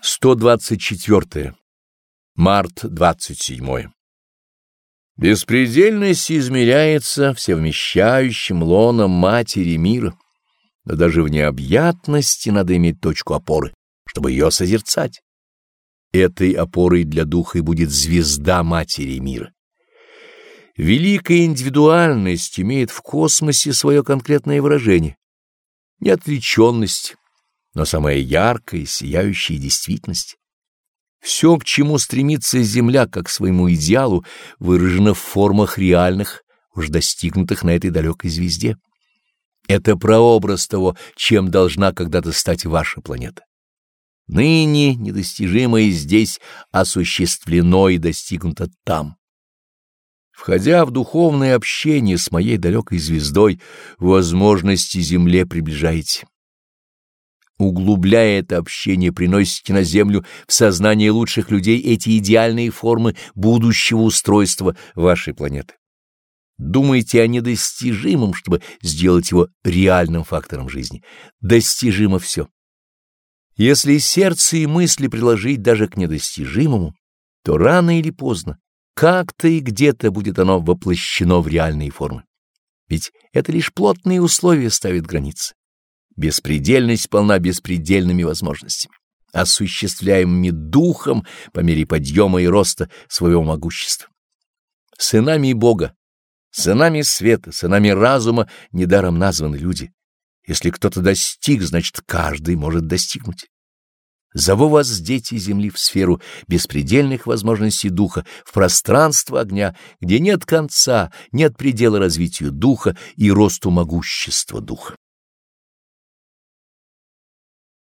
124. Март 27. Беспредельность измеряется всевмещающим лоном Матери мира, но даже в необъятности надо иметь точку опоры, чтобы ее созерцать. Этой опорой для духа и будет звезда Матери мира. Великая индивидуальность имеет в космосе свое конкретное выражение. Неотвлеченность, но самая яркая, сияющая действительность. Все, к чему стремится Земля, как к своему идеалу, выражено в формах реальных, уж достигнутых на этой далекой звезде. Это прообраз того, чем должна когда-то стать ваша планета. Ныне недостижимое здесь осуществлено и достигнуто там. Входя в духовное общение с моей далекой звездой, возможности Земле приближаете. Углубляя это общение, приносите на Землю в сознание лучших людей эти идеальные формы будущего устройства вашей планеты. Думайте о недостижимом, чтобы сделать его реальным фактором жизни. Достижимо все. Если сердце и мысли приложить даже к недостижимому, то рано или поздно, как-то и где-то будет оно воплощено в реальные формы. Ведь это лишь плотные условия ставят границы. Беспредельность полна беспредельными возможностями, осуществляемыми духом по мере подъема и роста своего могущества. Сынами Бога, сынами света, сынами разума недаром названы люди. Если кто-то достиг, значит, каждый может достигнуть. Зову вас, дети земли, в сферу беспредельных возможностей духа, в пространство огня, где нет конца, нет предела развитию духа и росту могущества духа.